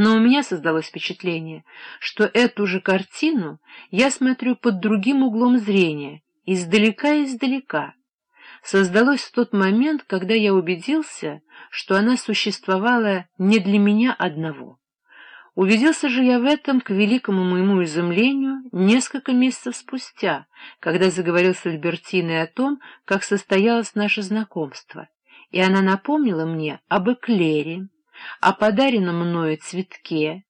Но у меня создалось впечатление, что эту же картину я смотрю под другим углом зрения, издалека-издалека. Создалось в тот момент, когда я убедился, что она существовала не для меня одного. Убедился же я в этом, к великому моему изумлению, несколько месяцев спустя, когда заговорил с Альбертиной о том, как состоялось наше знакомство, и она напомнила мне об эклере, о подаренном мною цветке,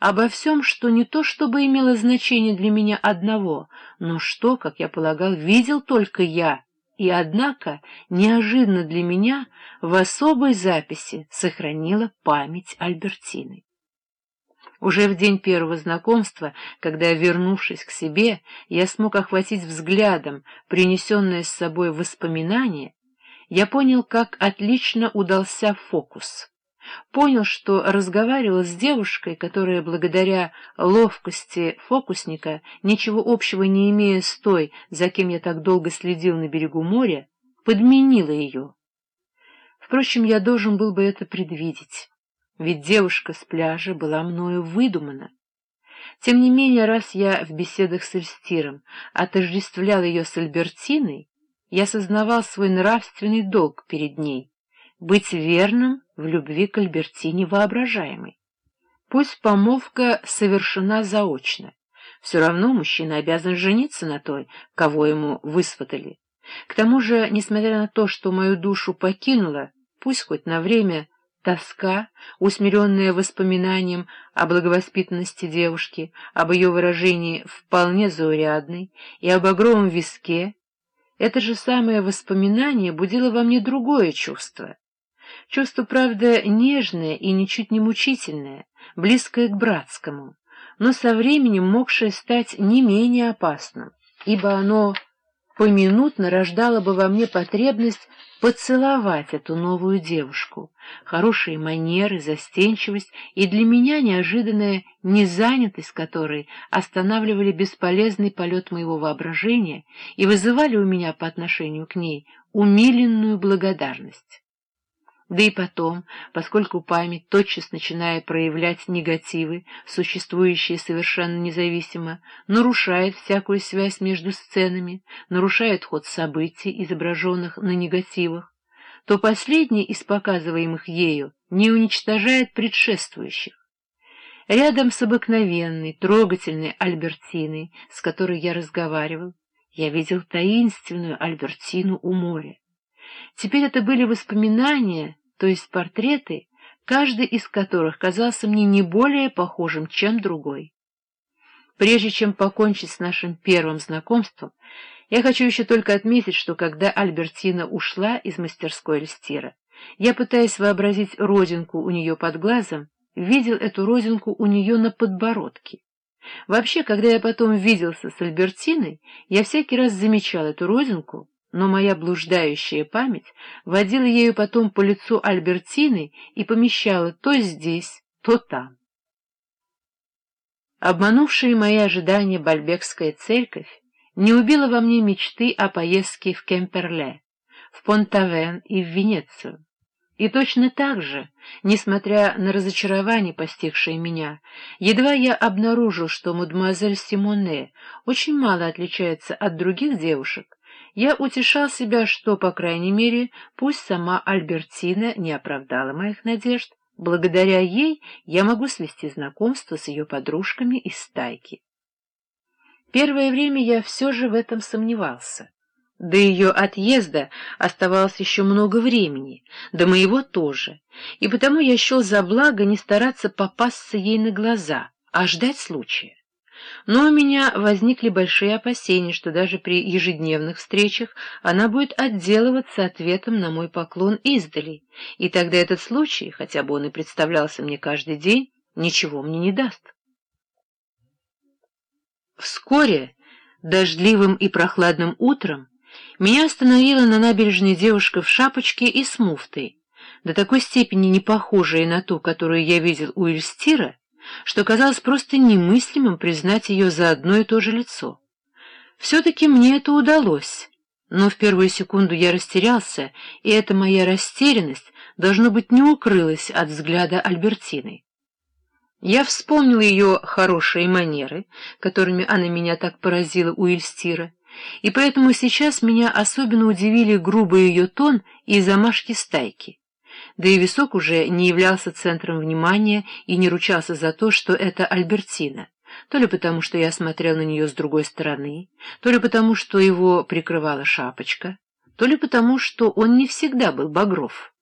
обо всем, что не то чтобы имело значение для меня одного, но что, как я полагал, видел только я, и, однако, неожиданно для меня в особой записи сохранила память Альбертины. Уже в день первого знакомства, когда, вернувшись к себе, я смог охватить взглядом принесенное с собой воспоминание, я понял, как отлично удался фокус понял, что разговаривал с девушкой, которая благодаря ловкости фокусника, ничего общего не имея с той, за кем я так долго следил на берегу моря, подменила ее. Впрочем, я должен был бы это предвидеть, ведь девушка с пляжа была мною выдумана. Тем не менее, раз я в беседах с Эльстиром отождествлял ее с Альбертиной, я сознавал свой нравственный долг перед ней — быть верным в любви к Альбертине воображаемой. Пусть помолвка совершена заочно, все равно мужчина обязан жениться на той, кого ему высватали. К тому же, несмотря на то, что мою душу покинула, пусть хоть на время тоска, усмиренная воспоминанием о благовоспитанности девушки, об ее выражении вполне заурядной и об огромном виске, это же самое воспоминание будило во мне другое чувство — Чувство, правда, нежное и ничуть не мучительное, близкое к братскому, но со временем могшее стать не менее опасным, ибо оно поминутно рождало бы во мне потребность поцеловать эту новую девушку, хорошие манеры, застенчивость и для меня неожиданная незанятость которой останавливали бесполезный полет моего воображения и вызывали у меня по отношению к ней умиленную благодарность. Да и потом, поскольку память, тотчас начиная проявлять негативы, существующие совершенно независимо, нарушает всякую связь между сценами, нарушает ход событий, изображенных на негативах, то последний из показываемых ею не уничтожает предшествующих. Рядом с обыкновенной, трогательной Альбертиной, с которой я разговаривал, я видел таинственную Альбертину у моря. Теперь это были воспоминания, то есть портреты, каждый из которых казался мне не более похожим, чем другой. Прежде чем покончить с нашим первым знакомством, я хочу еще только отметить, что когда Альбертина ушла из мастерской Эльстира, я, пытаясь вообразить родинку у нее под глазом, видел эту родинку у нее на подбородке. Вообще, когда я потом виделся с Альбертиной, я всякий раз замечал эту родинку, но моя блуждающая память водила ею потом по лицу Альбертины и помещала то здесь, то там. Обманувшая мои ожидания Бальбекская церковь не убила во мне мечты о поездке в Кемперле, в Понтавен и в Венецию. И точно так же, несмотря на разочарование, постигшее меня, едва я обнаружил, что мадемуазель Симоне очень мало отличается от других девушек, я утешал себя, что, по крайней мере, пусть сама Альбертина не оправдала моих надежд, благодаря ей я могу свести знакомство с ее подружками из стайки. Первое время я все же в этом сомневался. До ее отъезда оставалось еще много времени, до моего тоже, и потому я счел за благо не стараться попасться ей на глаза, а ждать случая. Но у меня возникли большие опасения, что даже при ежедневных встречах она будет отделываться ответом на мой поклон издали, и тогда этот случай, хотя бы он и представлялся мне каждый день, ничего мне не даст. Вскоре, дождливым и прохладным утром, меня остановила на набережной девушка в шапочке и с муфтой, до такой степени не похожая на ту, которую я видел у Эльстира, что казалось просто немыслимым признать ее за одно и то же лицо. Все-таки мне это удалось, но в первую секунду я растерялся, и эта моя растерянность, должно быть, не укрылась от взгляда Альбертины. Я вспомнил ее хорошие манеры, которыми она меня так поразила у Эльстира, и поэтому сейчас меня особенно удивили грубый ее тон и замашки стайки. Да и висок уже не являлся центром внимания и не ручался за то, что это Альбертина, то ли потому, что я смотрел на нее с другой стороны, то ли потому, что его прикрывала шапочка, то ли потому, что он не всегда был багров.